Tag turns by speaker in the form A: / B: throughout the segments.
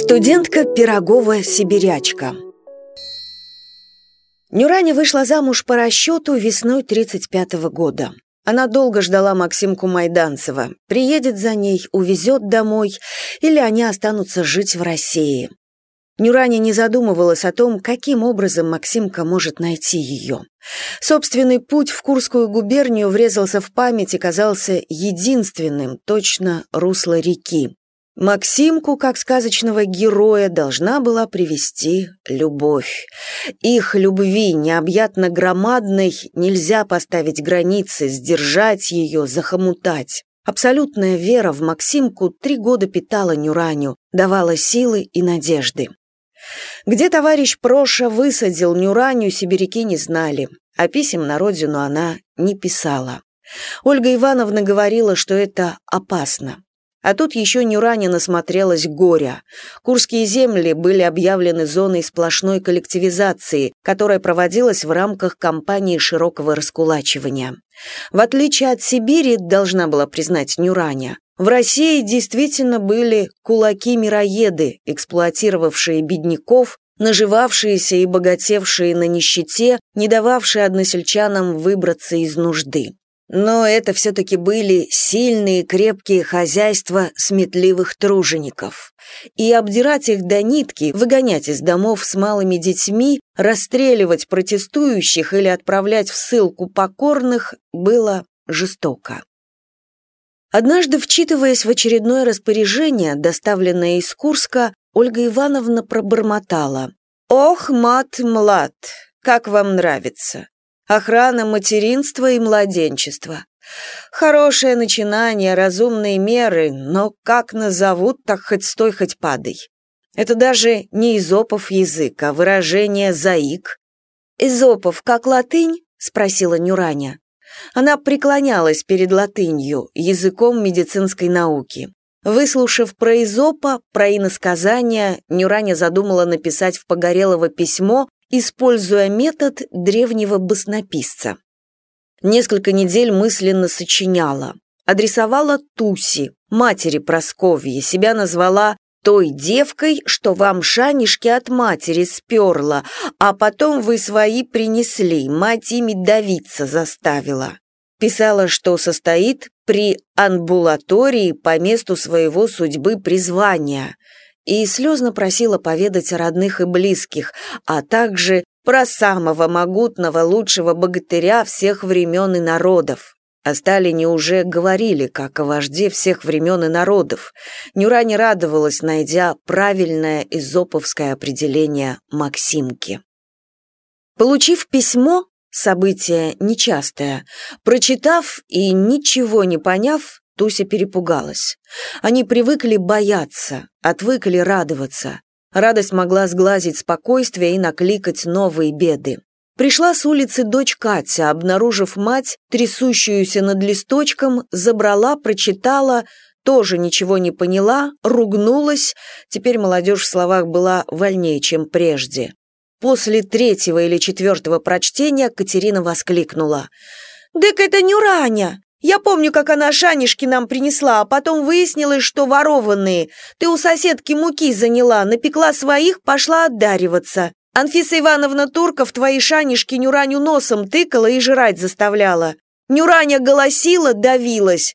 A: Студентка Пирогова сибирячка Нюраня вышла замуж по расчету весной 35 -го года. Она долго ждала Максимку Майданцева. Приедет за ней, увезет домой, или они останутся жить в России. Нюраня не задумывалась о том, каким образом Максимка может найти ее. Собственный путь в Курскую губернию врезался в память и казался единственным, точно русло реки. Максимку, как сказочного героя, должна была привести любовь. Их любви, необъятно громадной, нельзя поставить границы, сдержать ее, захомутать. Абсолютная вера в Максимку три года питала Нюраню, давала силы и надежды. Где товарищ Проша высадил Нюраню, сибиряки не знали, а писем на родину она не писала. Ольга Ивановна говорила, что это опасно. А тут еще Нюране насмотрелась горя. Курские земли были объявлены зоной сплошной коллективизации, которая проводилась в рамках кампании широкого раскулачивания. В отличие от Сибири, должна была признать Нюраня, в России действительно были кулаки-мироеды, эксплуатировавшие бедняков, наживавшиеся и богатевшие на нищете, не дававшие односельчанам выбраться из нужды. Но это все-таки были сильные, крепкие хозяйства сметливых тружеников. И обдирать их до нитки, выгонять из домов с малыми детьми, расстреливать протестующих или отправлять в ссылку покорных было жестоко. Однажды, вчитываясь в очередное распоряжение, доставленное из Курска, Ольга Ивановна пробормотала. «Ох, мат-млад, как вам нравится! Охрана материнства и младенчества. Хорошее начинание, разумные меры, но как назовут, так хоть стой, хоть падай. Это даже не изопов язык, а выражение «заик». «Изопов, как латынь?» — спросила Нюраня. Она преклонялась перед латынью, языком медицинской науки. Выслушав про Изопа, про иносказания, Нюраня задумала написать в Погорелого письмо, используя метод древнего баснописца. Несколько недель мысленно сочиняла. Адресовала Туси, матери Просковьи, себя назвала той девкой, что вам шанишки от матери сперла, а потом вы свои принесли, мать ими давиться заставила. Писала, что состоит при амбулатории по месту своего судьбы призвания – и слезно просила поведать о родных и близких, а также про самого могутного лучшего богатыря всех времен и народов. О Сталине уже говорили, как о вожде всех времен и народов. Нюра не радовалась, найдя правильное изоповское определение Максимки. Получив письмо, событие нечастое, прочитав и ничего не поняв, Туся перепугалась. Они привыкли бояться, отвыкли радоваться. Радость могла сглазить спокойствие и накликать новые беды. Пришла с улицы дочь Катя, обнаружив мать, трясущуюся над листочком, забрала, прочитала, тоже ничего не поняла, ругнулась, теперь молодежь в словах была вольнее, чем прежде. После третьего или четвертого прочтения Катерина воскликнула. «Дык это Нюраня! Я помню, как она шанишки нам принесла, а потом выяснилось, что ворованные. Ты у соседки муки заняла, напекла своих, пошла отдариваться. Анфиса Ивановна Турков твои шанишки Нюраню носом тыкала и жрать заставляла. Нюраня голосила, давилась.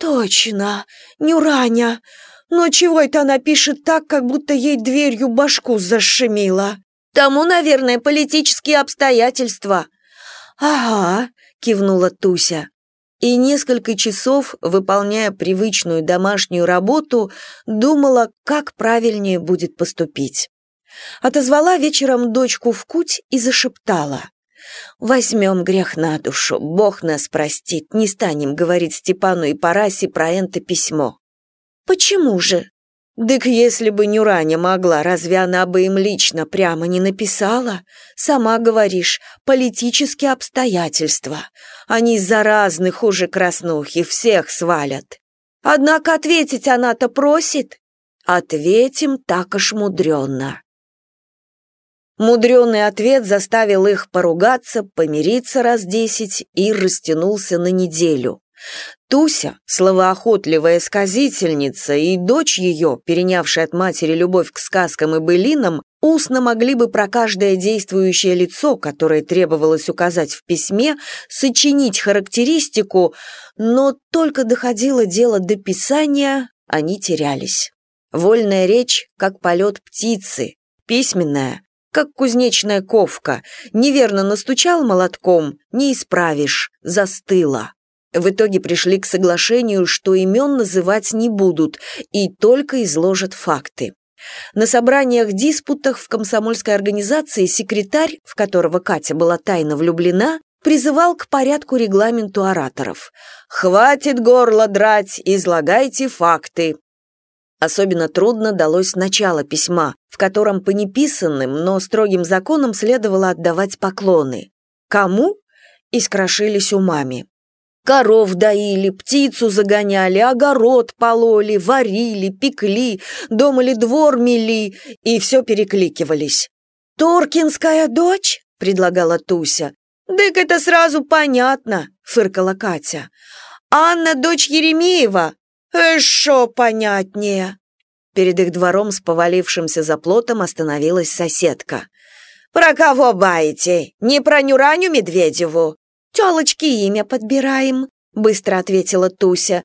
A: Точно, Нюраня. Но чего это она пишет так, как будто ей дверью башку зашемила? Тому, наверное, политические обстоятельства. Ага, кивнула Туся и несколько часов, выполняя привычную домашнюю работу, думала, как правильнее будет поступить. Отозвала вечером дочку в куть и зашептала. «Возьмем грех на душу, Бог нас простит, не станем говорить Степану и Парасе про это письмо». «Почему же?» «Дык если бы Нюраня могла, разве она бы им лично прямо не написала? Сама говоришь, политические обстоятельства. Они заразны хуже краснухи, всех свалят. Однако ответить она-то просит. Ответим так уж мудренно». Мудренный ответ заставил их поругаться, помириться раз десять и растянулся на неделю. Туся, словоохотливая сказительница, и дочь ее, перенявшая от матери любовь к сказкам и былинам, устно могли бы про каждое действующее лицо, которое требовалось указать в письме, сочинить характеристику, но только доходило дело до писания, они терялись. Вольная речь, как полет птицы, письменная, как кузнечная ковка, неверно настучал молотком, не исправишь, застыла. В итоге пришли к соглашению, что имен называть не будут и только изложат факты. На собраниях-диспутах в комсомольской организации секретарь, в которого Катя была тайно влюблена, призывал к порядку регламенту ораторов. «Хватит горло драть, излагайте факты». Особенно трудно далось начало письма, в котором по неписанным, но строгим законам следовало отдавать поклоны. Кому? Искрошились умами. Коров доили, птицу загоняли, огород пололи, варили, пекли, дом или двор мели, и все перекликивались. «Торкинская дочь?» — предлагала Туся. «Дык это сразу понятно», — фыркала Катя. «Анна, дочь Еремеева?» «Эшо понятнее». Перед их двором с повалившимся заплотом остановилась соседка. «Про кого баете? Не про Нюраню Медведеву?» «Тёлочки имя подбираем», — быстро ответила Туся.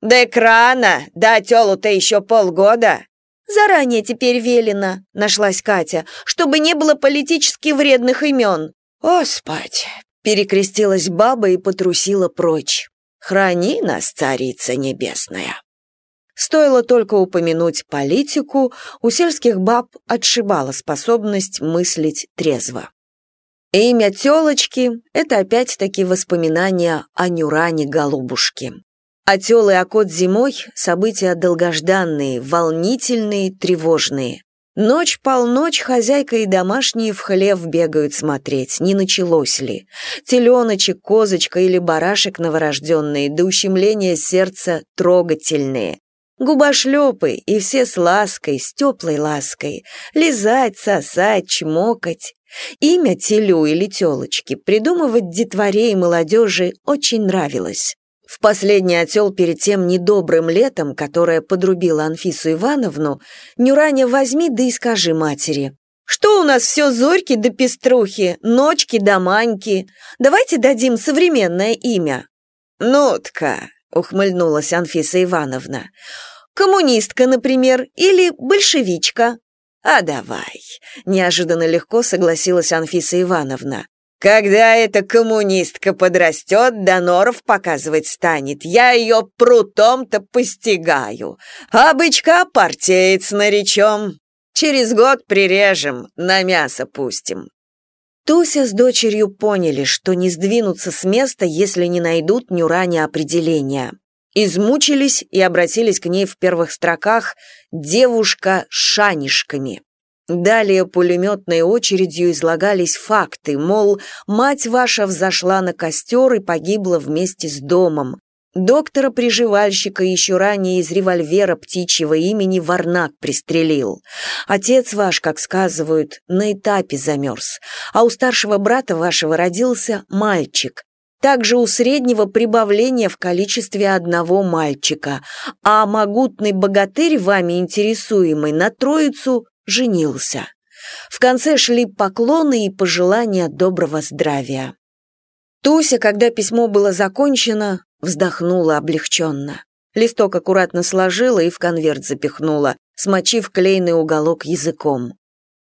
A: «Да экрана! Да тёлу-то еще полгода!» «Заранее теперь велено», — нашлась Катя, «чтобы не было политически вредных имен». «Господь!» — перекрестилась баба и потрусила прочь. «Храни нас, царица небесная!» Стоило только упомянуть политику, у сельских баб отшибала способность мыслить трезво. Имя тёлочки — это опять-таки воспоминания о Нюране Голубушке. А тёл и окот зимой — события долгожданные, волнительные, тревожные. Ночь полночь хозяйка и домашние в хлев бегают смотреть, не началось ли. Теленочек, козочка или барашек новорожденные, до ущемления сердца трогательные. Губошлепы, и все с лаской, с теплой лаской. Лизать, сосать, чмокать. Имя Телю или Телочки придумывать детворе и молодежи очень нравилось. В последний отел перед тем недобрым летом, которое подрубило Анфису Ивановну, Нюраня возьми да и скажи матери. «Что у нас все зорьки да пеструхи, ночки да маньки? Давайте дадим современное имя». «Нотка», — ухмыльнулась Анфиса Ивановна. «Коммунистка, например, или большевичка». «А давай», — неожиданно легко согласилась Анфиса Ивановна. «Когда эта коммунистка подрастет, да норов показывать станет, я ее прутом-то постигаю, а бычка партеец наречем. Через год прирежем, на мясо пустим». Туся с дочерью поняли, что не сдвинутся с места, если не найдут Нюране определения. Измучились и обратились к ней в первых строках «девушка с шанишками». Далее пулеметной очередью излагались факты, мол, мать ваша взошла на костер и погибла вместе с домом. Доктора-приживальщика еще ранее из револьвера птичьего имени Варнак пристрелил. Отец ваш, как сказывают, на этапе замерз, а у старшего брата вашего родился мальчик. Также у среднего прибавление в количестве одного мальчика, а могутный богатырь, вами интересуемый, на троицу женился. В конце шли поклоны и пожелания доброго здравия. Туся, когда письмо было закончено, вздохнула облегченно. Листок аккуратно сложила и в конверт запихнула, смочив клейный уголок языком.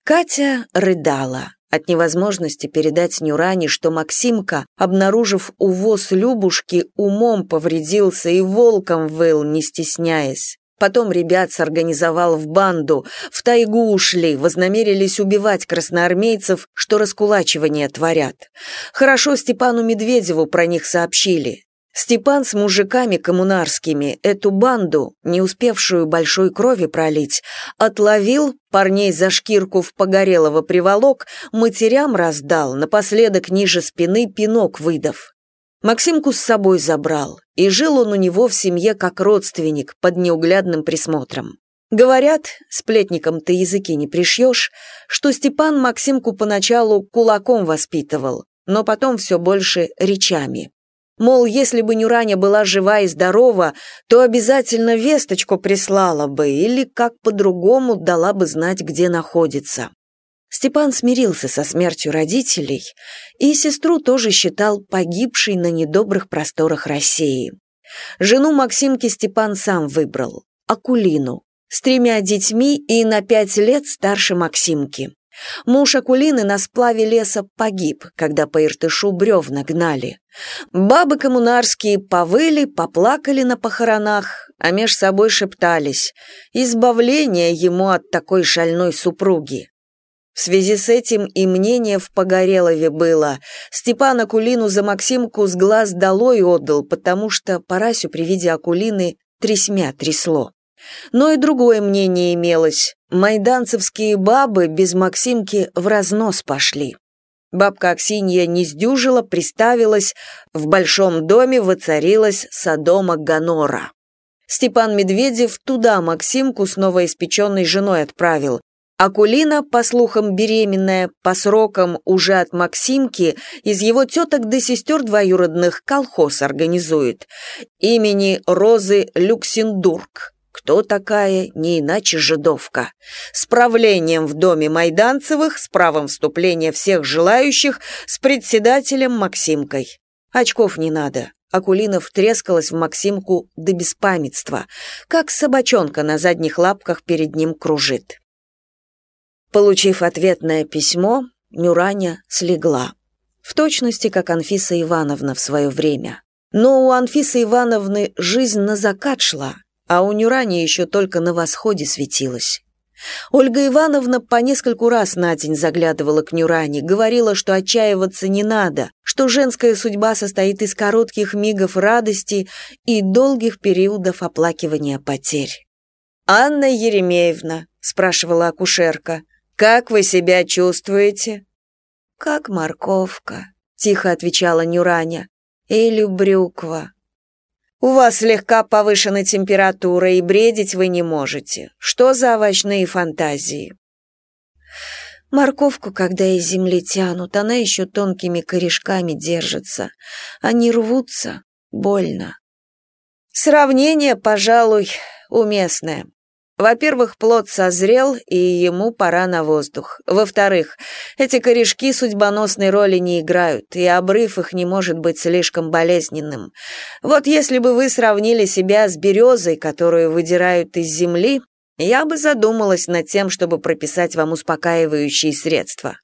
A: Катя рыдала от невозможности передать Нюране, что Максимка, обнаружив увоз Любушки, умом повредился и волком выл, не стесняясь. Потом ребят сорганизовал в банду, в тайгу ушли, вознамерились убивать красноармейцев, что раскулачивание творят. Хорошо Степану Медведеву про них сообщили. Степан с мужиками коммунарскими эту банду, не успевшую большой крови пролить, отловил, парней за шкирку в Погорелого приволок, матерям раздал, напоследок ниже спины пинок выдав. Максимку с собой забрал, и жил он у него в семье как родственник, под неуглядным присмотром. Говорят, сплетникам ты языки не пришьешь, что Степан Максимку поначалу кулаком воспитывал, но потом все больше речами. Мол, если бы Нюраня была жива и здорова, то обязательно весточку прислала бы или как по-другому дала бы знать, где находится. Степан смирился со смертью родителей и сестру тоже считал погибшей на недобрых просторах России. Жену Максимки Степан сам выбрал, Акулину, с тремя детьми и на пять лет старше Максимки. Муж Акулины на сплаве леса погиб, когда по Иртышу бревна гнали. Бабы коммунарские повыли, поплакали на похоронах, а меж собой шептались «Избавление ему от такой шальной супруги». В связи с этим и мнение в Погорелове было. Степан Акулину за Максимку с глаз долой отдал, потому что Парасю при виде Акулины тресмя трясло. Но и другое мнение имелось. Майданцевские бабы без Максимки в разнос пошли. Бабка Аксинья не сдюжила, приставилась, в большом доме воцарилась Содома Гонора. Степан Медведев туда Максимку с новоиспеченной женой отправил. Акулина, по слухам беременная, по срокам уже от Максимки, из его теток до сестер двоюродных колхоз организует. Имени Розы Люксембург. Кто такая, не иначе жидовка. С правлением в доме Майданцевых, с правом вступления всех желающих, с председателем Максимкой. Очков не надо. Акулинов трескалась в Максимку до беспамятства, как собачонка на задних лапках перед ним кружит. Получив ответное письмо, Нюраня слегла. В точности, как Анфиса Ивановна в свое время. Но у Анфисы Ивановны жизнь на закат шла, а у Нюрани еще только на восходе светилась. Ольга Ивановна по нескольку раз на день заглядывала к Нюране, говорила, что отчаиваться не надо, что женская судьба состоит из коротких мигов радости и долгих периодов оплакивания потерь. «Анна Еремеевна», — спрашивала акушерка, — «как вы себя чувствуете?» «Как морковка», — тихо отвечала Нюраня, — «или брюква». У вас слегка повышена температура, и бредить вы не можете. Что за овощные фантазии? Морковку, когда из земли тянут, она еще тонкими корешками держится. Они рвутся, больно. Сравнение, пожалуй, уместное. Во-первых, плод созрел, и ему пора на воздух. Во-вторых, эти корешки судьбоносной роли не играют, и обрыв их не может быть слишком болезненным. Вот если бы вы сравнили себя с березой, которую выдирают из земли, я бы задумалась над тем, чтобы прописать вам успокаивающие средства.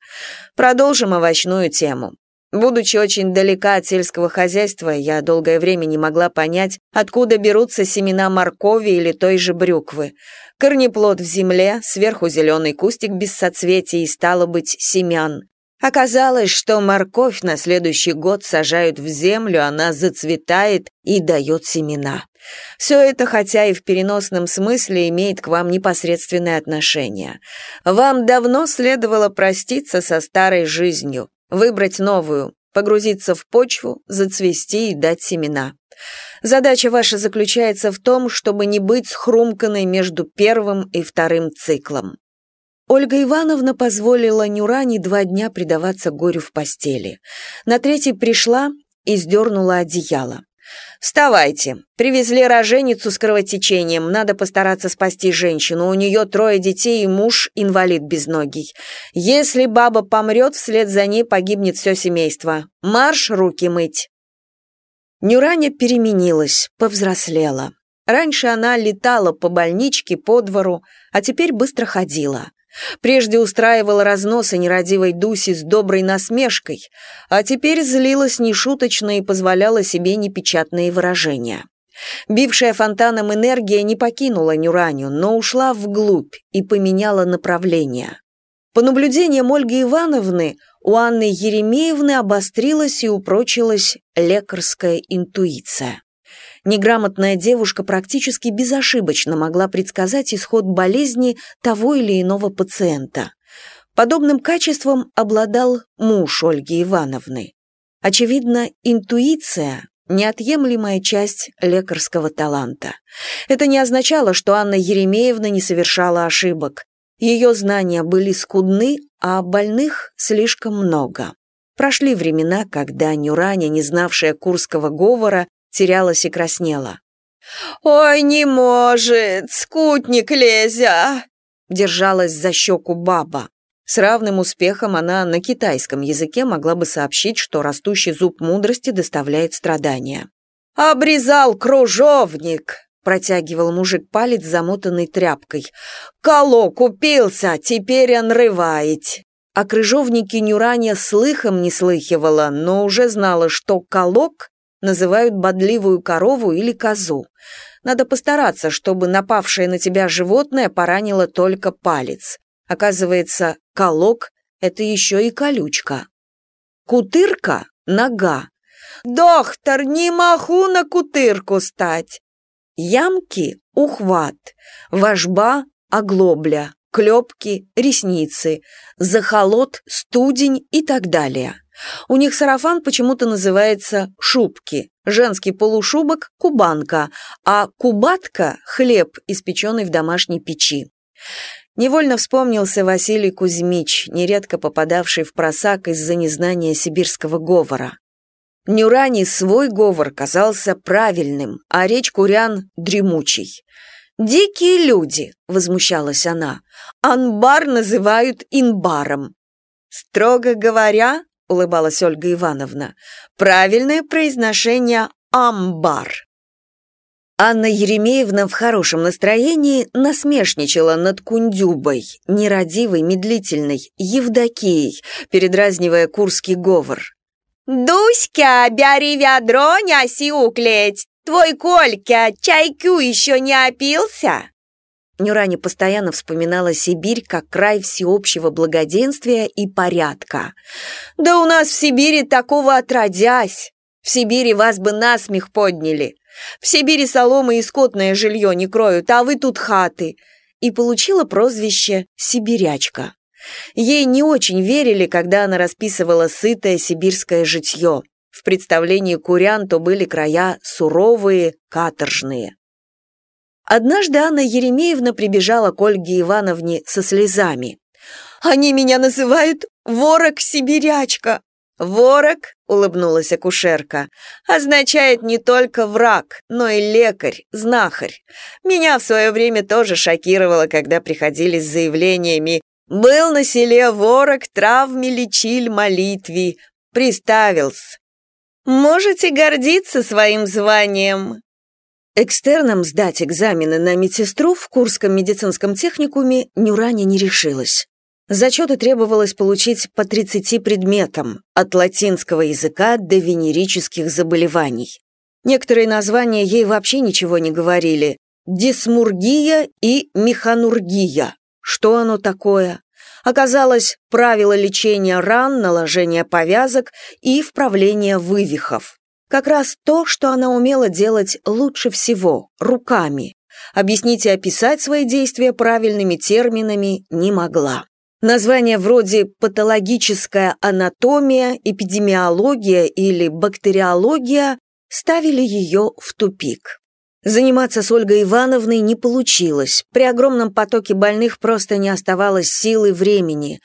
A: Продолжим овощную тему. Будучи очень далека от сельского хозяйства, я долгое время не могла понять, откуда берутся семена моркови или той же брюквы. Корнеплод в земле, сверху зеленый кустик без соцветий и, стало быть, семян. Оказалось, что морковь на следующий год сажают в землю, она зацветает и дает семена. Все это, хотя и в переносном смысле, имеет к вам непосредственное отношение. Вам давно следовало проститься со старой жизнью, Выбрать новую, погрузиться в почву, зацвести и дать семена. Задача ваша заключается в том, чтобы не быть схрумканной между первым и вторым циклом. Ольга Ивановна позволила Нюране два дня предаваться горю в постели. На третий пришла и сдернула одеяло. «Вставайте. Привезли роженицу с кровотечением. Надо постараться спасти женщину. У нее трое детей и муж инвалид безногий. Если баба помрет, вслед за ней погибнет все семейство. Марш руки мыть». Нюраня переменилась, повзрослела. Раньше она летала по больничке, по двору, а теперь быстро ходила. Прежде устраивала разносы нерадивой Дуси с доброй насмешкой, а теперь злилась нешуточно и позволяла себе непечатные выражения. Бившая фонтаном энергия не покинула Нюраню, но ушла вглубь и поменяла направление. По наблюдениям Ольги Ивановны, у Анны Еремеевны обострилась и упрочилась лекарская интуиция. Неграмотная девушка практически безошибочно могла предсказать исход болезни того или иного пациента. Подобным качеством обладал муж Ольги Ивановны. Очевидно, интуиция – неотъемлемая часть лекарского таланта. Это не означало, что Анна Еремеевна не совершала ошибок. Ее знания были скудны, а больных слишком много. Прошли времена, когда Нюраня, не знавшая курского говора, терялась и краснела.
B: «Ой, не может, скутник лезя!»
A: держалась за щеку баба. С равным успехом она на китайском языке могла бы сообщить, что растущий зуб мудрости доставляет страдания.
B: «Обрезал кружовник!» — протягивал мужик палец, замотанный тряпкой. «Коло купился, теперь он рывает!»
A: О крыжовнике Нюраня слыхом не слыхивала, но уже знала, что колок называют бодливую корову или козу. Надо постараться, чтобы напавшее на тебя животное поранило только палец. Оказывается, колок — это еще и колючка. Кутырка — нога.
B: «Доктор, не могу на кутырку стать!»
A: Ямки — ухват, вожба — оглобля, клепки — ресницы, захолот — студень и так далее. У них сарафан почему-то называется шубки, женский полушубок – кубанка, а кубатка – хлеб, испеченный в домашней печи. Невольно вспомнился Василий Кузьмич, нередко попадавший в просак из-за незнания сибирского говора. Нюрани свой говор казался правильным, а речь курян – дремучий. «Дикие люди», – возмущалась она, – «анбар называют инбаром». Строго говоря, улыбалась Ольга Ивановна. Правильное произношение «амбар». Анна Еремеевна в хорошем настроении насмешничала над Кундюбой, нерадивой, медлительной, Евдокией, передразнивая курский говор.
B: «Дуська, бери ведро, неси уклеть! Твой Колька чайку еще не опился?»
A: Нюрани постоянно вспоминала Сибирь как край всеобщего благоденствия и порядка. «Да у нас в Сибири такого отродясь! В Сибири вас бы насмех подняли! В Сибири солома и скотное жилье не кроют, а вы тут хаты!» И получила прозвище «Сибирячка». Ей не очень верили, когда она расписывала сытое сибирское житье. В представлении курян то были края суровые, каторжные. Однажды Анна Еремеевна прибежала к Ольге Ивановне со слезами. «Они меня называют ворог-сибирячка!» «Ворог», — улыбнулась акушерка, — «означает не только враг, но и лекарь, знахарь. Меня в свое время тоже шокировало, когда приходили с заявлениями «Был на селе ворог, травме лечиль молитви», приставился. Можете гордиться своим званием. Экстерном сдать экзамены на медсестру в Курском медицинском техникуме Нюраня не решилась. Зачеты требовалось получить по 30 предметам, от латинского языка до венерических заболеваний. Некоторые названия ей вообще ничего не говорили. Дисмургия и механургия. Что оно такое? Оказалось, правила лечения ран, наложения повязок и вправления вывихов. Как раз то, что она умела делать лучше всего, руками. Объяснить и описать свои действия правильными терминами не могла. Названия вроде «патологическая анатомия», «эпидемиология» или «бактериология» ставили ее в тупик. Заниматься с Ольгой Ивановной не получилось. При огромном потоке больных просто не оставалось сил и времени.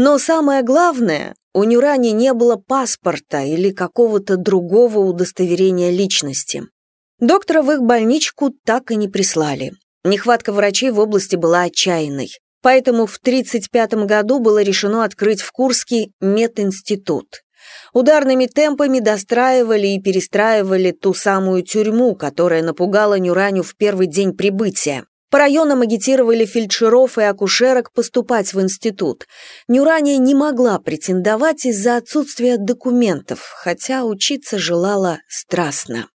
A: Но самое главное, у Нюрани не было паспорта или какого-то другого удостоверения личности. Доктора в их больничку так и не прислали. Нехватка врачей в области была отчаянной. Поэтому в 1935 году было решено открыть в Курске мединститут. Ударными темпами достраивали и перестраивали ту самую тюрьму, которая напугала Нюраню в первый день прибытия. По районам агитировали фельдшеров и акушерок поступать в институт. Нюрания не могла претендовать из-за отсутствия документов, хотя учиться желала страстно.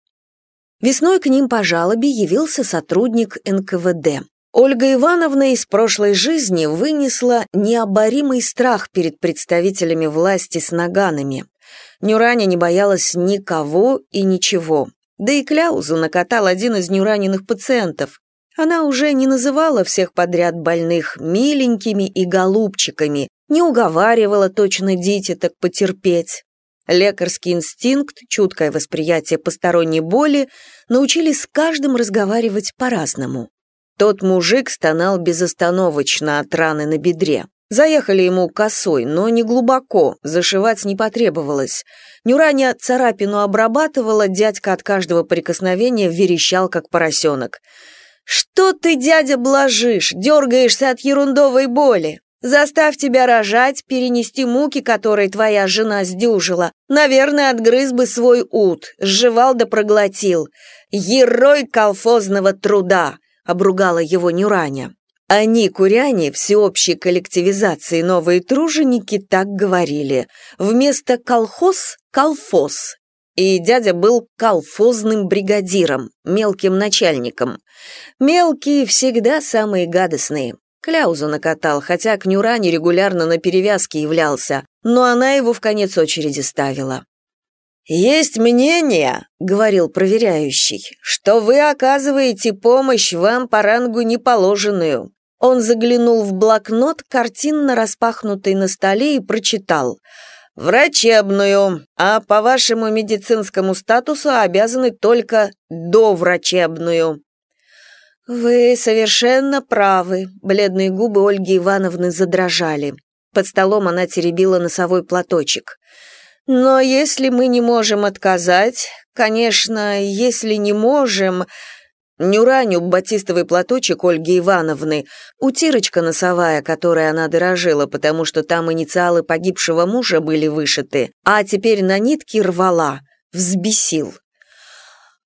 A: Весной к ним по жалобе явился сотрудник НКВД. Ольга Ивановна из прошлой жизни вынесла необоримый страх перед представителями власти с наганами. Нюраня не боялась никого и ничего. Да и кляузу накатал один из нюраниных пациентов. Она уже не называла всех подряд больных миленькими и голубчиками, не уговаривала точно дитяток потерпеть. Лекарский инстинкт, чуткое восприятие посторонней боли научили с каждым разговаривать по-разному. Тот мужик стонал безостановочно от раны на бедре. Заехали ему косой, но не глубоко, зашивать не потребовалось. Нюраня царапину обрабатывала, дядька от каждого прикосновения верещал, как поросенок. «Что ты, дядя, блажишь, дергаешься от ерундовой боли? Заставь тебя рожать, перенести муки, которые твоя жена сдюжила. Наверное, отгрыз бы свой ут, сживал да проглотил. Герой колхозного труда!» — обругала его Нюраня. Они, куряне, всеобщей коллективизации новые труженики, так говорили. Вместо колхоз – колфоз. И дядя был колфозным бригадиром, мелким начальником. Мелкие всегда самые гадостные. Кляузу накатал, хотя к Нюране регулярно на перевязке являлся, но она его в конец очереди ставила. «Есть мнение, — говорил проверяющий, — что вы оказываете помощь вам по рангу неположенную». Он заглянул в блокнот, картинно распахнутый на столе, и прочитал «Врачебную, а по вашему медицинскому статусу обязаны только доврачебную». «Вы совершенно правы», — бледные губы Ольги Ивановны задрожали. Под столом она теребила носовой платочек. Но если мы не можем отказать, конечно, если не можем... Нюраню батистовый платочек Ольги Ивановны, утирочка носовая, которой она дорожила, потому что там инициалы погибшего мужа были вышиты, а теперь на нитке рвала, взбесил.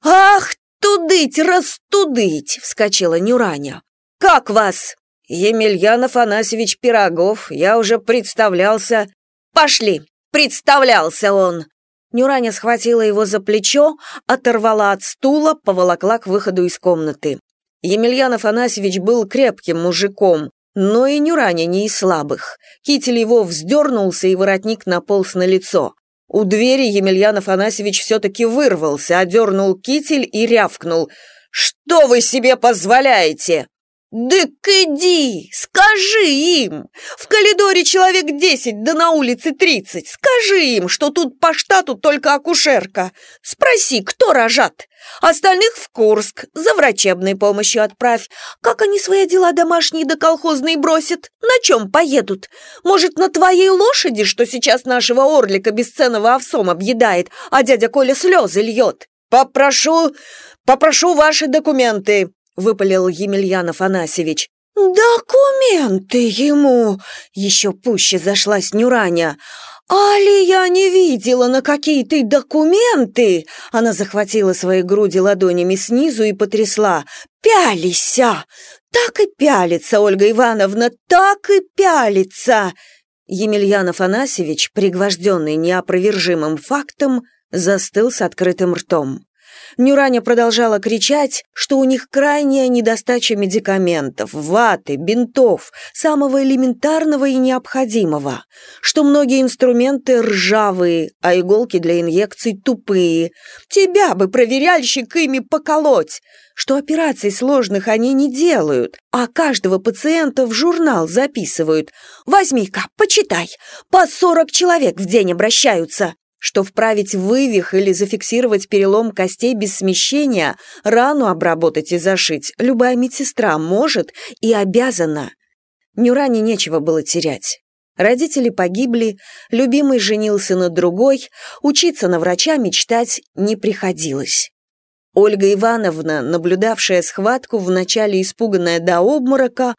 A: «Ах, тудыть, растудыть!» — вскочила Нюраня. «Как вас?» «Емельян Афанасьевич Пирогов, я уже представлялся». «Пошли, Представлялся он!» Нюраня схватила его за плечо, оторвала от стула, поволокла к выходу из комнаты. Емельян Афанасьевич был крепким мужиком, но и Нюраня не из слабых. Китель его вздернулся, и воротник наполз на лицо. У двери Емельян Афанасьевич все-таки вырвался, одернул китель и рявкнул. «Что вы себе позволяете?» «Дык иди, скажи им! В коридоре человек десять, да на улице тридцать. Скажи им, что тут по штату только акушерка. Спроси, кто рожат. Остальных в Курск, за врачебной помощью отправь. Как они свои дела домашние да колхозные бросят? На чем поедут? Может, на твоей лошади, что сейчас нашего орлика бесценного овсом объедает, а дядя Коля слезы льет? Попрошу, попрошу ваши документы, выпалил Емельян Афанасьевич. «Документы ему!» — еще пуще зашлась Нюраня. «Али я не видела, на какие ты документы!» Она захватила свои груди ладонями снизу и потрясла. «Пялися! Так и пялится, Ольга Ивановна, так и пялится!» Емельян Афанасьевич, пригвожденный неопровержимым фактом, застыл с открытым ртом. Нюраня продолжала кричать, что у них крайняя недостача медикаментов, ваты, бинтов, самого элементарного и необходимого, что многие инструменты ржавые, а иголки для инъекций тупые. Тебя бы, проверяльщик, ими поколоть! Что операций сложных они не делают, а каждого пациента в журнал записывают. Возьми-ка, почитай, по сорок человек в день обращаются что вправить вывих или зафиксировать перелом костей без смещения, рану обработать и зашить любая медсестра может и обязана. Нюране нечего было терять. Родители погибли, любимый женился на другой, учиться на врача мечтать не приходилось. Ольга Ивановна, наблюдавшая схватку, вначале испуганная до обморока,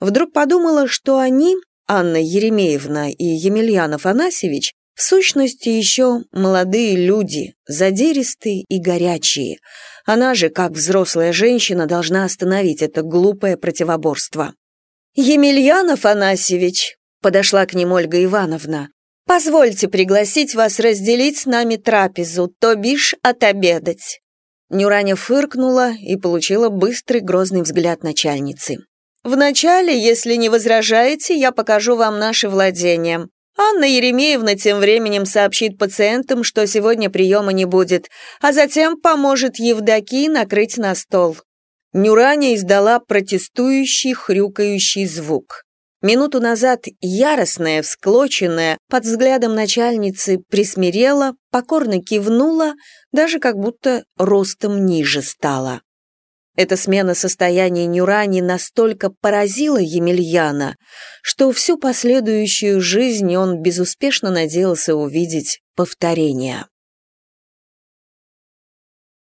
A: вдруг подумала, что они, Анна Еремеевна и Емельян Афанасьевич, сущности, еще молодые люди, задиристые и горячие. Она же, как взрослая женщина, должна остановить это глупое противоборство. «Емельян Афанасьевич», — подошла к ним Ольга Ивановна, «позвольте пригласить вас разделить с нами трапезу, то бишь отобедать». Нюраня фыркнула и получила быстрый грозный взгляд начальницы. «Вначале, если не возражаете, я покажу вам наши владения. Анна Еремеевна тем временем сообщит пациентам, что сегодня приема не будет, а затем поможет Евдокии накрыть на стол. Нюраня издала протестующий, хрюкающий звук. Минуту назад яростная, всклоченная, под взглядом начальницы присмирела, покорно кивнула, даже как будто ростом ниже стала. Эта смена состояния Нюрани настолько поразила Емельяна, что всю последующую жизнь он безуспешно надеялся увидеть повторение.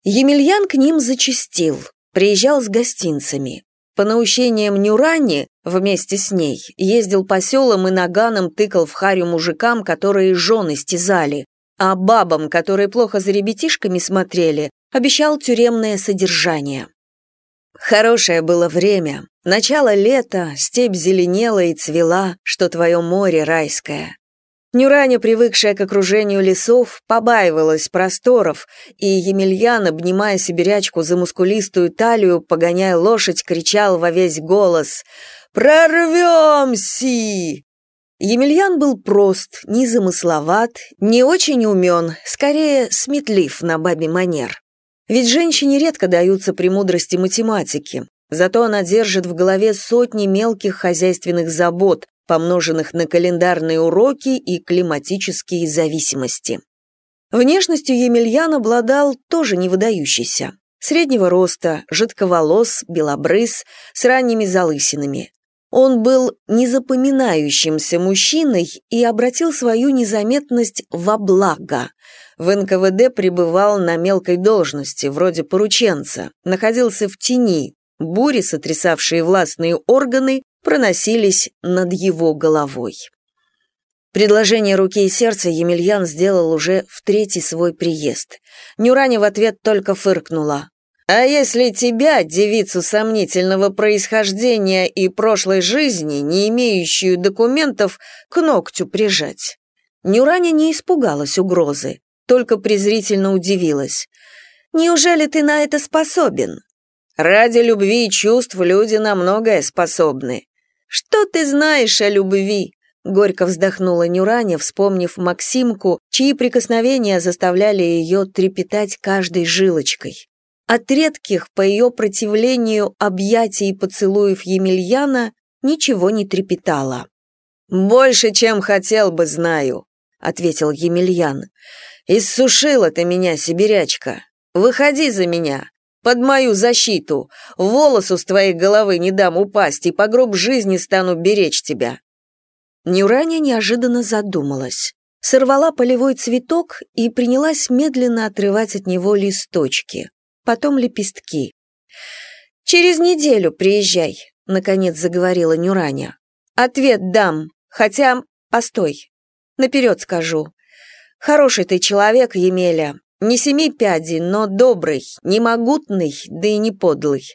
A: Емельян к ним зачастил, приезжал с гостинцами. По наущениям Нюрани, вместе с ней, ездил по селам и наганом тыкал в харю мужикам, которые жены стязали, а бабам, которые плохо за ребятишками смотрели, обещал тюремное содержание. Хорошее было время. Начало лета, степь зеленела и цвела, что твое море райское. Нюраня, привыкшая к окружению лесов, побаивалась просторов, и Емельян, обнимая сибирячку за мускулистую талию, погоняя лошадь, кричал во весь голос «Прорвемся!». Емельян был прост, незамысловат, не очень умен, скорее сметлив на бабе манер. Ведь женщине редко даются премудрости математики, зато она держит в голове сотни мелких хозяйственных забот, помноженных на календарные уроки и климатические зависимости. Внешностью Емельян обладал тоже не выдающийся. Среднего роста, жидковолос, белобрыс, с ранними залысинами. Он был незапоминающимся мужчиной и обратил свою незаметность во благо. В НКВД пребывал на мелкой должности, вроде порученца, находился в тени, бури, сотрясавшие властные органы, проносились над его головой. Предложение руки и сердца Емельян сделал уже в третий свой приезд. Нюраня в ответ только фыркнула. «А если тебя, девицу сомнительного происхождения и прошлой жизни, не имеющую документов, к ногтю прижать?» Нюраня не испугалась угрозы, только презрительно удивилась. «Неужели ты на это способен?» «Ради любви и чувств люди на многое способны», «Что ты знаешь о любви?» Горько вздохнула Нюраня, вспомнив Максимку, чьи прикосновения заставляли ее трепетать каждой жилочкой. От редких, по ее противлению, объятий и поцелуев Емельяна ничего не трепетало. «Больше, чем хотел бы, знаю», — ответил Емельян. «Иссушила ты меня, сибирячка. Выходи за меня. Под мою защиту. Волосу с твоей головы не дам упасть, и по гроб жизни стану беречь тебя». Нюраня неожиданно задумалась. Сорвала полевой цветок и принялась медленно отрывать от него листочки, потом лепестки. «Через неделю приезжай», — наконец заговорила Нюраня. «Ответ дам, хотя... Постой, наперед скажу. Хороший ты человек, Емеля, не семи пядей, но добрый, не могутный, да и не подлый.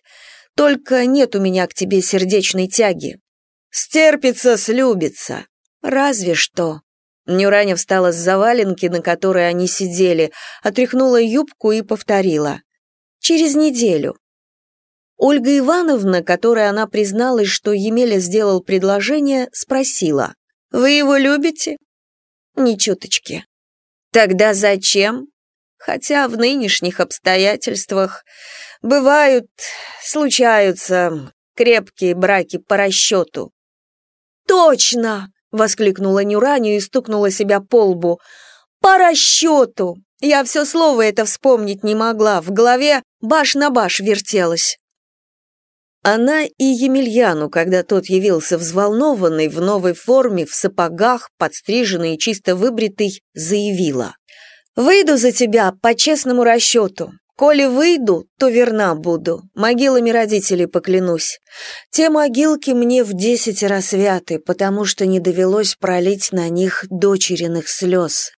A: Только нет у меня к тебе сердечной тяги. Стерпится, слюбится. Разве что. Нюраня встала с заваленки, на которой они сидели, отряхнула юбку и повторила. «Через неделю». Ольга Ивановна, которой она призналась, что Емеля сделал предложение, спросила. «Вы его любите?» «Ни чуточки». «Тогда зачем?» хотя в нынешних обстоятельствах бывают, случаются крепкие браки по расчету. «Точно!» — воскликнула Нюраню и стукнула себя по лбу. «По расчету!» Я все слово это вспомнить не могла, в голове баш на баш вертелась. Она и Емельяну, когда тот явился взволнованный, в новой форме, в сапогах, подстриженный и чисто выбритый, заявила. Выйду за тебя по честному расчету. Коли выйду, то верна буду, могилами родителей поклянусь. Те могилки мне в десятеро святы, потому что не довелось пролить на них дочериных слез.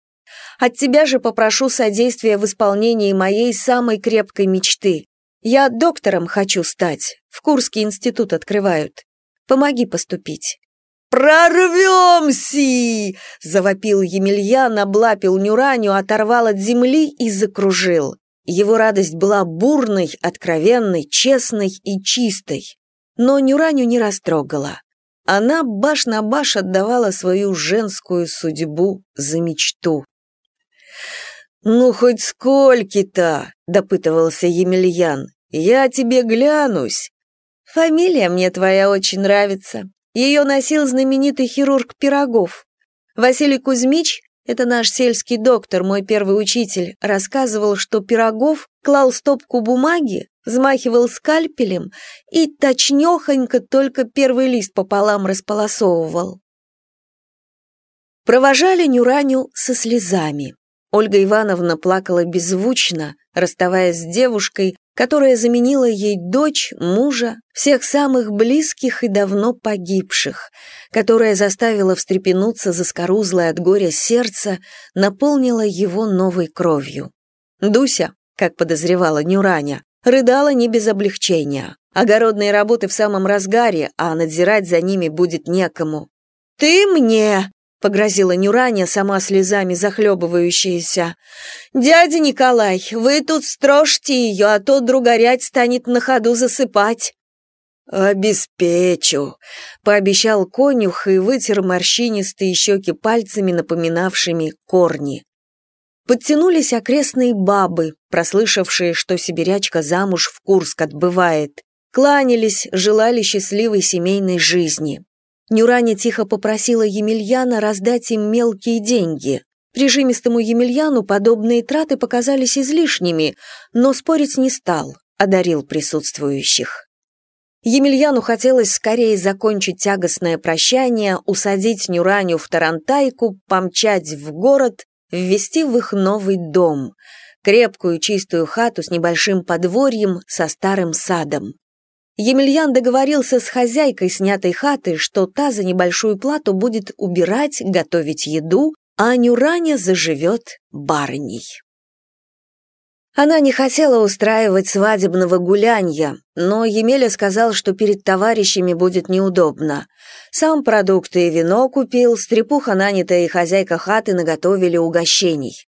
A: От тебя же попрошу содействия в исполнении моей самой крепкой мечты. Я доктором хочу стать, в Курский институт открывают. Помоги поступить. «Прорвемся!» — завопил Емельян, облапил Нюраню, оторвал от земли и закружил. Его радость была бурной, откровенной, честной и чистой. Но Нюраню не растрогала. Она баш на баш отдавала свою женскую судьбу за мечту. «Ну, хоть сколько-то!» — допытывался Емельян. «Я тебе глянусь!» «Фамилия мне твоя очень нравится», ее носил знаменитый хирург Пирогов. Василий Кузьмич, это наш сельский доктор, мой первый учитель, рассказывал, что Пирогов клал стопку бумаги, взмахивал скальпелем и точнёхонько только первый лист пополам располосовывал. Провожали Нюраню со слезами. Ольга Ивановна плакала беззвучно, расставаясь с девушкой, которая заменила ей дочь, мужа, всех самых близких и давно погибших, которая заставила встрепенуться заскорузлое от горя сердце, наполнила его новой кровью. Дуся, как подозревала Нюраня, рыдала не без облегчения. Огородные работы в самом разгаре, а надзирать за ними будет некому. «Ты мне!» — погрозила Нюраня, сама слезами захлебывающаяся. «Дядя Николай, вы тут строжьте ее, а то другорять станет на ходу засыпать».
B: «Обеспечу», — пообещал конюх и вытер морщинистые щеки пальцами, напоминавшими корни.
A: Подтянулись окрестные бабы, прослышавшие, что сибирячка замуж в Курск отбывает. Кланялись, желали счастливой семейной жизни. Нюраня тихо попросила Емельяна раздать им мелкие деньги. Прижимистому Емельяну подобные траты показались излишними, но спорить не стал, одарил присутствующих. Емельяну хотелось скорее закончить тягостное прощание, усадить Нюраню в Тарантайку, помчать в город, ввести в их новый дом, крепкую чистую хату с небольшим подворьем, со старым садом. Емельян договорился с хозяйкой снятой хаты, что та за небольшую плату будет убирать, готовить еду, а Нюраня заживет барыней. Она не хотела устраивать свадебного гулянья, но Емеля сказал, что перед товарищами будет неудобно. Сам продукты и вино купил, стрепуха нанятая и хозяйка хаты наготовили угощений.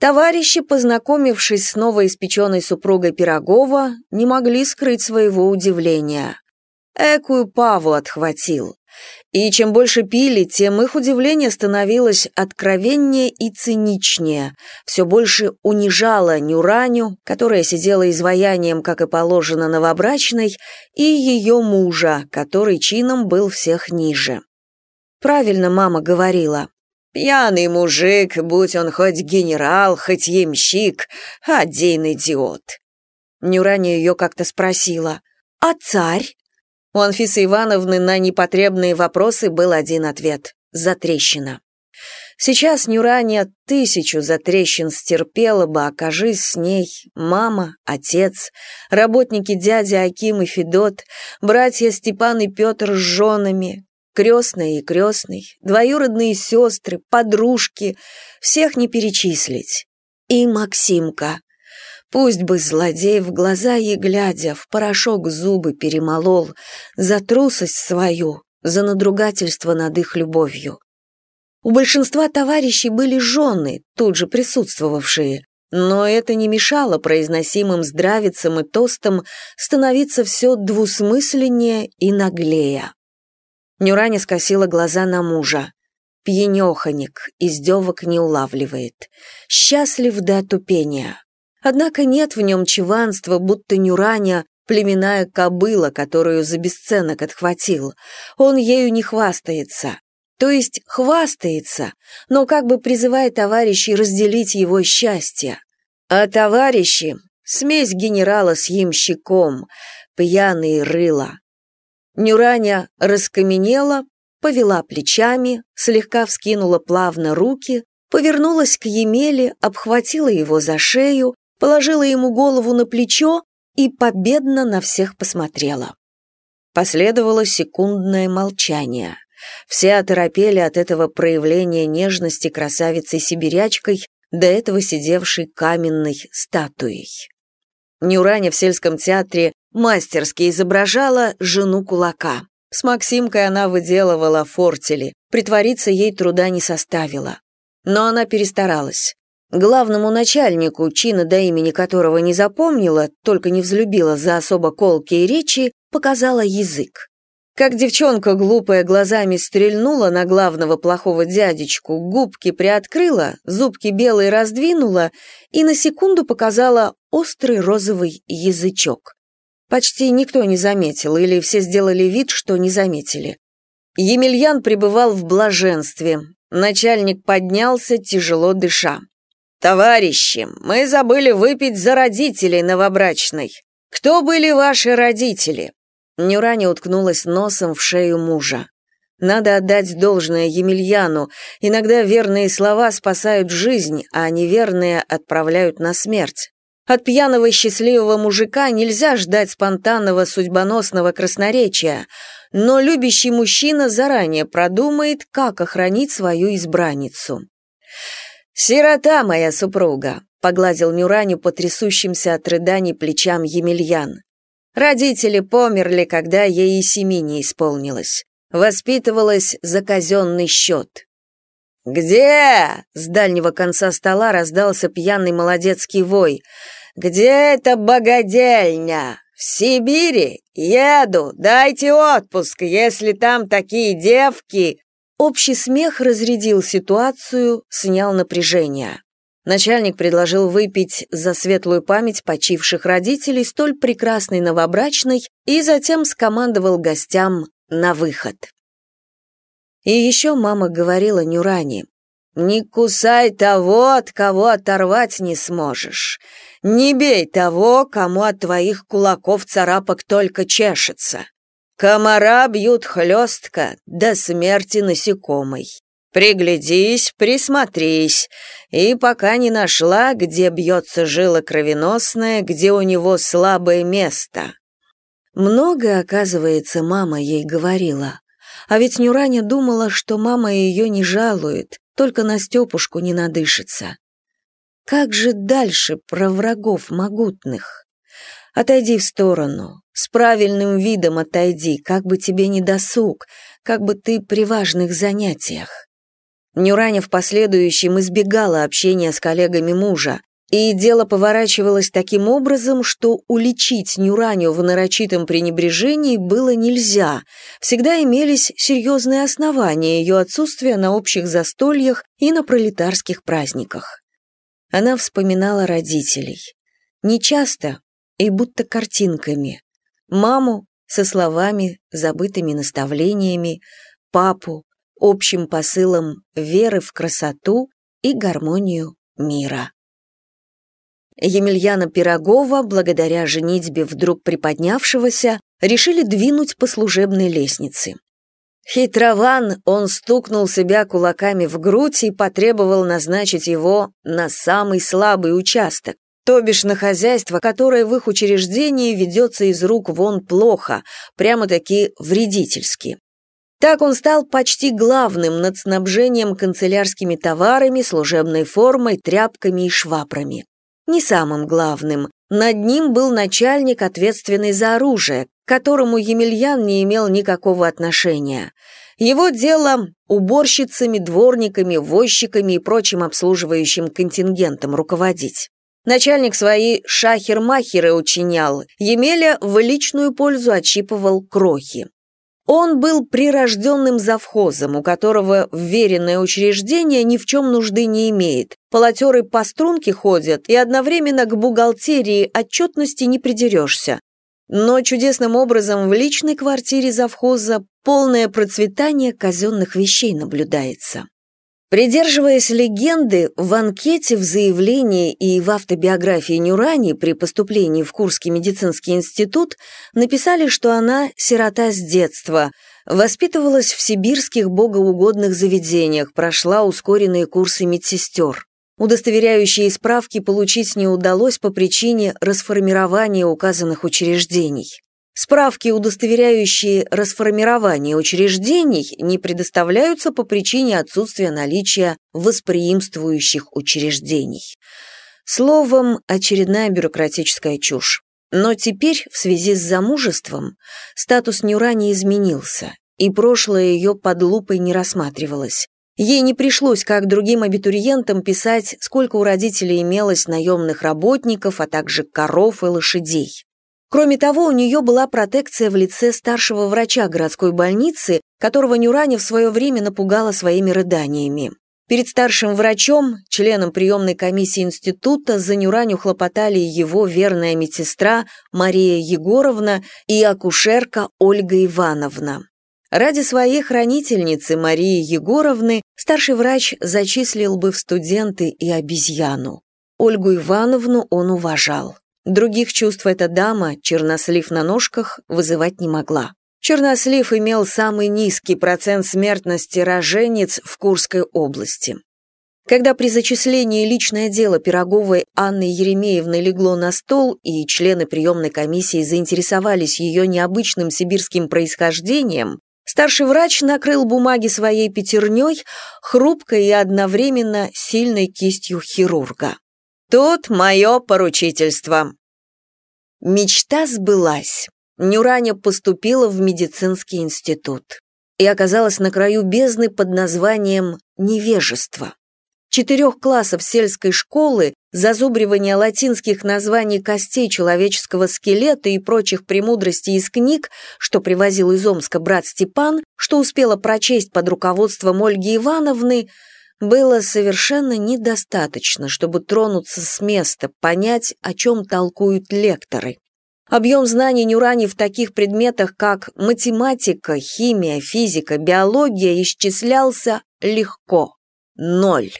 A: Товарищи, познакомившись с новоиспеченной супругой Пирогова, не могли скрыть своего удивления. Экую паву отхватил. И чем больше пили, тем их удивление становилось откровеннее и циничнее, все больше унижало Нюраню, которая сидела изваянием, как и положено новобрачной, и ее мужа, который чином был всех ниже. Правильно мама говорила, Пьяный мужик, будь он хоть генерал, хоть ямщик, один идиот. Нюраня ее как-то спросила, «А царь?» У Анфисы Ивановны на непотребные вопросы был один ответ – затрещина. Сейчас Нюраня тысячу затрещин стерпела бы, окажись с ней мама, отец, работники дяди Аким и Федот, братья Степан и Петр с женами, крестная и крестный, двоюродные сестры, подружки, всех не перечислить. И Максимка. Пусть бы злодей в глаза ей глядя, в порошок зубы перемолол, за трусость свою, за надругательство над их любовью. У большинства товарищей были жены, тут же присутствовавшие, но это не мешало произносимым здравицам и тостам становиться все двусмысленнее и наглее. Нюраня скосила глаза на мужа. Пьянеханик, издевок не улавливает. Счастлив до отупения. Однако нет в нем чванства, будто Нюраня племенная кобыла, которую за бесценок отхватил. Он ею не хвастается. То есть хвастается, но как бы призывая товарищей разделить его счастье. А товарищи — смесь генерала с ямщиком, пьяные рыла. Нюраня раскаменела, повела плечами, слегка вскинула плавно руки, повернулась к Емеле, обхватила его за шею, положила ему голову на плечо и победно на всех посмотрела. Последовало секундное молчание. Все оторопели от этого проявления нежности красавицей-сибирячкой, до этого сидевшей каменной статуей. Нюраня в сельском театре мастерски изображала жену кулака. С Максимкой она выделывала фортели, притвориться ей труда не составило. Но она перестаралась. Главному начальнику, чина до имени которого не запомнила, только не взлюбила за особо колкие речи, показала язык. Как девчонка глупая глазами стрельнула на главного плохого дядечку, губки приоткрыла, зубки белые раздвинула и на секунду показала острый розовый язычок. Почти никто не заметил, или все сделали вид, что не заметили. Емельян пребывал в блаженстве. Начальник поднялся, тяжело дыша. «Товарищи, мы забыли выпить за родителей новобрачной. «Кто были ваши родители?» Нюраня уткнулась носом в шею мужа. Надо отдать должное Емельяну. Иногда верные слова спасают жизнь, а неверные отправляют на смерть. От пьяного счастливого мужика нельзя ждать спонтанного судьбоносного красноречия, но любящий мужчина заранее продумает, как охранить свою избранницу. «Сирота моя супруга», — погладил Нюраню по трясущимся от рыданий плечам Емельян. «Родители померли, когда ей и семи не исполнилось воспитывалась за казенный счет. «Где?» — с дальнего конца стола раздался пьяный молодецкий вой. «Где эта богадельня? В Сибири? Еду, дайте отпуск, если там такие девки...» Общий смех разрядил ситуацию, снял напряжение. Начальник предложил выпить за светлую память почивших родителей столь прекрасной новобрачной и затем скомандовал гостям на выход. И еще мама говорила Нюране, «Не кусай того, от кого оторвать не сможешь. Не бей того, кому от твоих кулаков царапок только чешется. Комара бьют хлестко, до смерти насекомой. Приглядись, присмотрись, и пока не нашла, где бьется жила кровеносная, где у него слабое место. Много, оказывается, мама ей говорила. А ведь Нюраня думала, что мама ее не жалует, только на Степушку не надышится. Как же дальше про врагов могутных? Отойди в сторону, с правильным видом отойди, как бы тебе не досуг, как бы ты при важных занятиях. Нюраня в последующем избегала общения с коллегами мужа, и дело поворачивалось таким образом, что уличить Нюраню в нарочитом пренебрежении было нельзя. Всегда имелись серьезные основания ее отсутствия на общих застольях и на пролетарских праздниках. Она вспоминала родителей. Нечасто и будто картинками. Маму со словами, забытыми наставлениями, папу, общим посылом веры в красоту и гармонию мира. Емельяна Пирогова, благодаря женитьбе вдруг приподнявшегося, решили двинуть по служебной лестнице. Хитрован, он стукнул себя кулаками в грудь и потребовал назначить его на самый слабый участок, то бишь на хозяйство, которое в их учреждении ведется из рук вон плохо, прямо-таки вредительски. Так он стал почти главным над снабжением канцелярскими товарами, служебной формой, тряпками и швабрами не самым главным. Над ним был начальник, ответственный за оружие, к которому Емельян не имел никакого отношения. Его дело уборщицами, дворниками, возчиками и прочим обслуживающим контингентом руководить. Начальник свои шахер-махеры учинял, Емеля в личную пользу отщипывал крохи. Он был прирожденным завхозом, у которого вверенное учреждение ни в чем нужды не имеет. Полотеры по струнке ходят, и одновременно к бухгалтерии отчетности не придерешься. Но чудесным образом в личной квартире завхоза полное процветание казенных вещей наблюдается. Придерживаясь легенды, в анкете, в заявлении и в автобиографии Нюрани при поступлении в Курский медицинский институт написали, что она сирота с детства, воспитывалась в сибирских богоугодных заведениях, прошла ускоренные курсы медсестер. Удостоверяющие справки получить не удалось по причине расформирования указанных учреждений. Справки, удостоверяющие расформирование учреждений, не предоставляются по причине отсутствия наличия восприимствующих учреждений. Словом, очередная бюрократическая чушь. Но теперь, в связи с замужеством, статус Нюра не изменился, и прошлое ее под лупой не рассматривалось. Ей не пришлось, как другим абитуриентам, писать, сколько у родителей имелось наемных работников, а также коров и лошадей. Кроме того, у нее была протекция в лице старшего врача городской больницы, которого Нюраня в свое время напугала своими рыданиями. Перед старшим врачом, членом приемной комиссии института, за Нюраню хлопотали его верная медсестра Мария Егоровна и акушерка Ольга Ивановна. Ради своей хранительницы Марии Егоровны старший врач зачислил бы в студенты и обезьяну. Ольгу Ивановну он уважал. Других чувств эта дама, чернослив на ножках, вызывать не могла. Чернослив имел самый низкий процент смертности роженец в Курской области. Когда при зачислении личное дело Пироговой Анны Еремеевны легло на стол, и члены приемной комиссии заинтересовались ее необычным сибирским происхождением, старший врач накрыл бумаги своей пятерней, хрупкой и одновременно сильной кистью хирурга. «Тут мое поручительство». Мечта сбылась. Нюраня поступила в медицинский институт и оказалась на краю бездны под названием «невежество» четырех классов сельской школы, зазубривание латинских названий костей человеческого скелета и прочих премудростей из книг, что привозил из Омска брат Степан, что успела прочесть под руководством Ольги Ивановны, было совершенно недостаточно, чтобы тронуться с места, понять, о чем толкуют лекторы. Объем знаний Нюрани в таких предметах, как математика, химия, физика, биология исчислялся легко. Ноль.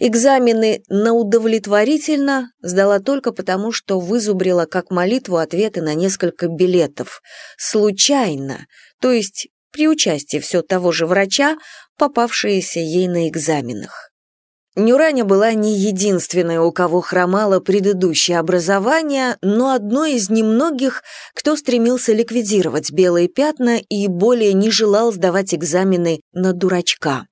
A: Экзамены на удовлетворительно сдала только потому, что вызубрила как молитву ответы на несколько билетов. Случайно, то есть при участии все того же врача, попавшиеся ей на экзаменах. Нюраня была не единственной, у кого хромало предыдущее образование, но одной из немногих, кто стремился ликвидировать белые пятна и более не желал сдавать экзамены на дурачка.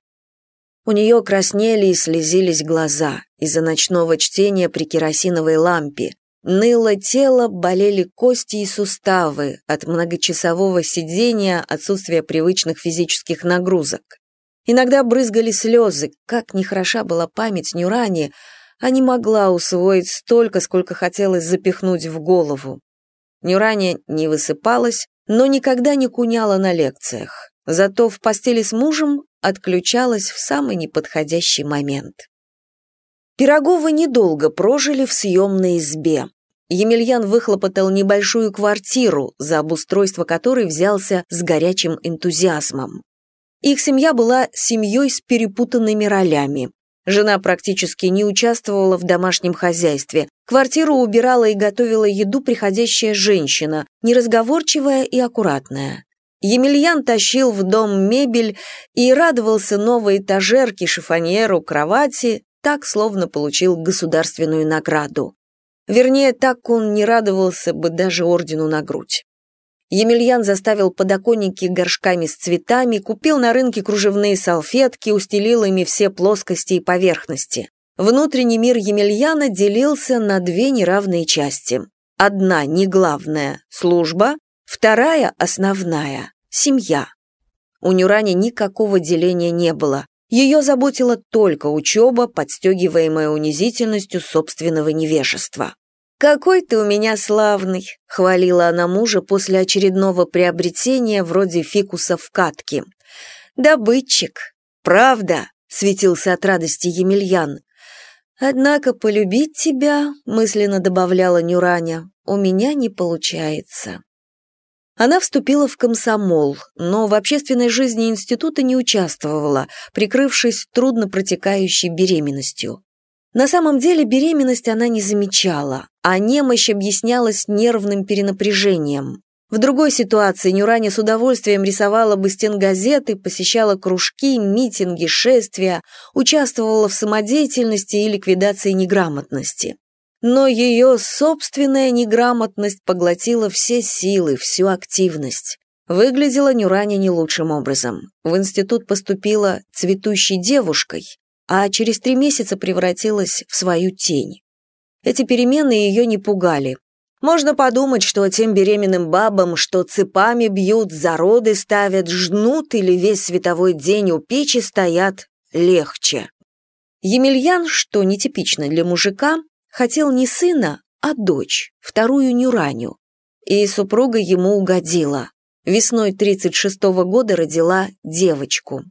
A: У нее краснели и слезились глаза из-за ночного чтения при керосиновой лампе. Ныло тело, болели кости и суставы от многочасового сидения, отсутствия привычных физических нагрузок. Иногда брызгали слезы, как нехороша была память Нюрани, а не могла усвоить столько, сколько хотелось запихнуть в голову. Нюрани не высыпалась, но никогда не куняла на лекциях. Зато в постели с мужем отключалась в самый неподходящий момент. Пироговы недолго прожили в съемной избе. Емельян выхлопотал небольшую квартиру, за обустройство которой взялся с горячим энтузиазмом. Их семья была семьей с перепутанными ролями. Жена практически не участвовала в домашнем хозяйстве. Квартиру убирала и готовила еду приходящая женщина, неразговорчивая и аккуратная. Емельян тащил в дом мебель и радовался новой этажерке, шифоньеру, кровати, так, словно получил государственную награду. Вернее, так он не радовался бы даже ордену на грудь. Емельян заставил подоконники горшками с цветами, купил на рынке кружевные салфетки, устелил ими все плоскости и поверхности. Внутренний мир Емельяна делился на две неравные части. Одна, не главная, служба, Вторая, основная – семья. У Нюрани никакого деления не было. Ее заботила только учеба, подстегиваемая унизительностью собственного невежества. «Какой ты у меня славный!» — хвалила она мужа после очередного приобретения вроде фикуса в катке. «Добытчик! Правда!» — светился от радости Емельян. «Однако полюбить тебя», — мысленно добавляла Нюраня, — «у меня не получается». Она вступила в комсомол, но в общественной жизни института не участвовала, прикрывшись трудно протекающей беременностью. На самом деле беременность она не замечала, а немощь объяснялась нервным перенапряжением. В другой ситуации Нюраня с удовольствием рисовала бы стенгазеты, посещала кружки, митинги, шествия, участвовала в самодеятельности и ликвидации неграмотности. Но ее собственная неграмотность поглотила все силы, всю активность. Выглядела Нюраня не лучшим образом. В институт поступила цветущей девушкой, а через три месяца превратилась в свою тень. Эти перемены ее не пугали. Можно подумать, что тем беременным бабам, что цепами бьют, зароды ставят, жнут или весь световой день у печи стоят, легче. Емельян, что нетипично для мужика, хотел не сына, а дочь, вторую Нюраню. И супруга ему угодила. Весной 36 -го года родила девочку.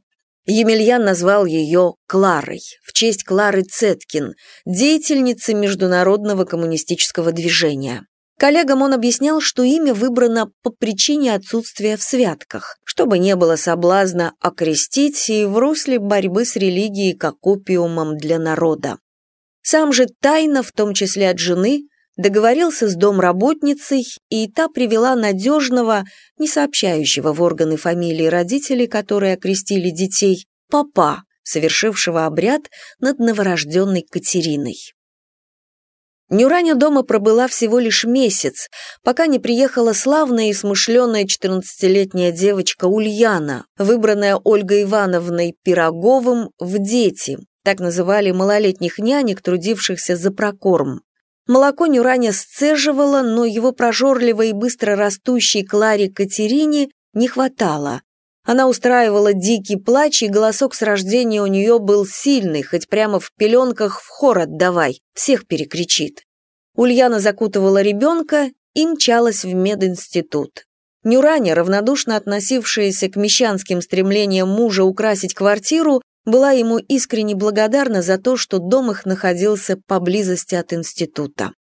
A: Емельян назвал ее Кларой, в честь Клары Цеткин, деятельницы международного коммунистического движения. Коллегам он объяснял, что имя выбрано по причине отсутствия в святках, чтобы не было соблазна окрестить и в русле борьбы с религией как опиумом для народа. Сам же тайно, в том числе от жены, договорился с домработницей, и та привела надежного, не сообщающего в органы фамилии родителей, которые окрестили детей, папа, совершившего обряд над новорожденной Катериной. Нюраня дома пробыла всего лишь месяц, пока не приехала славная и смышленая 14-летняя девочка Ульяна, выбранная Ольгой Ивановной Пироговым в дети, так называли малолетних нянек, трудившихся за прокорм. Молоко Нюраня сцеживала, но его прожорливой и быстро растущей Кларе Катерине не хватало. Она устраивала дикий плач, и голосок с рождения у нее был сильный, хоть прямо в пеленках в хор отдавай, всех перекричит. Ульяна закутывала ребенка и мчалась в мединститут. Нюраня, равнодушно относившаяся к мещанским стремлениям мужа украсить квартиру, была ему искренне благодарна за то, что дом их находился поблизости от института.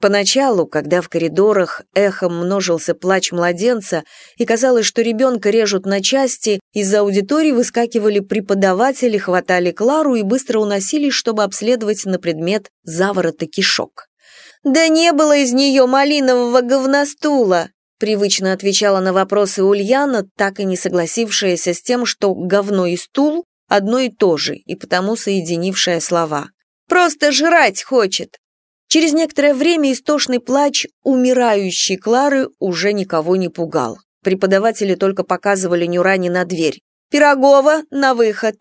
A: Поначалу, когда в коридорах эхом множился плач младенца и казалось, что ребенка режут на части, из аудитории выскакивали преподаватели, хватали Клару и быстро уносились, чтобы обследовать на предмет заворота кишок. «Да не было из нее малинового говностула!» привычно отвечала на вопросы Ульяна, так и не согласившаяся с тем, что говно и стул одно и то же, и потому соединившая слова. «Просто жрать хочет!» Через некоторое время истошный плач умирающей Клары уже никого не пугал. Преподаватели только показывали Нюране на дверь. «Пирогова, на выход!»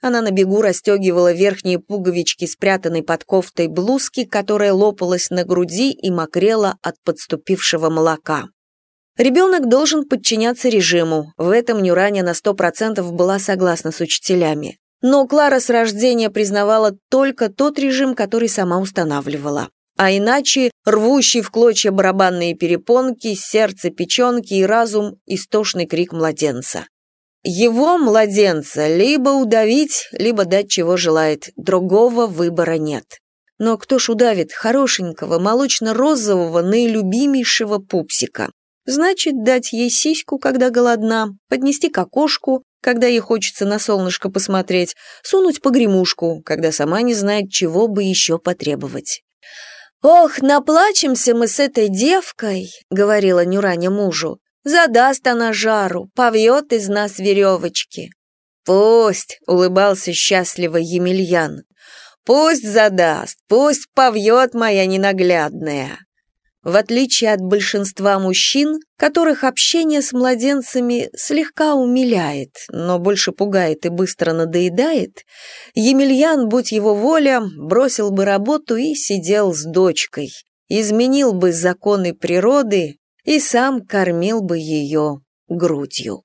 A: Она на бегу расстегивала верхние пуговички, спрятанной под кофтой блузки, которая лопалась на груди и мокрела от подступившего молока. Ребенок должен подчиняться режиму, в этом Нюраня на сто процентов была согласна с учителями. Но Клара с рождения признавала только тот режим, который сама устанавливала. А иначе рвущий в клочья барабанные перепонки, сердце печенки и разум – истошный крик младенца. Его, младенца, либо удавить, либо дать чего желает, другого выбора нет. Но кто ж удавит хорошенького, молочно-розового, наилюбимейшего пупсика? Значит, дать ей сиську, когда голодна, поднести к окошку, когда ей хочется на солнышко посмотреть, сунуть погремушку, когда сама не знает, чего бы еще потребовать. «Ох, наплачемся мы с этой девкой», — говорила Нюраня мужу. «Задаст она жару, повьет из нас веревочки». «Пусть», — улыбался счастливо Емельян, «пусть задаст, пусть повьет моя ненаглядная». В отличие от большинства мужчин, которых общение с младенцами слегка умиляет, но больше пугает и быстро надоедает, Емельян, будь его воля, бросил бы работу и сидел с дочкой, изменил бы законы природы и сам кормил бы ее грудью.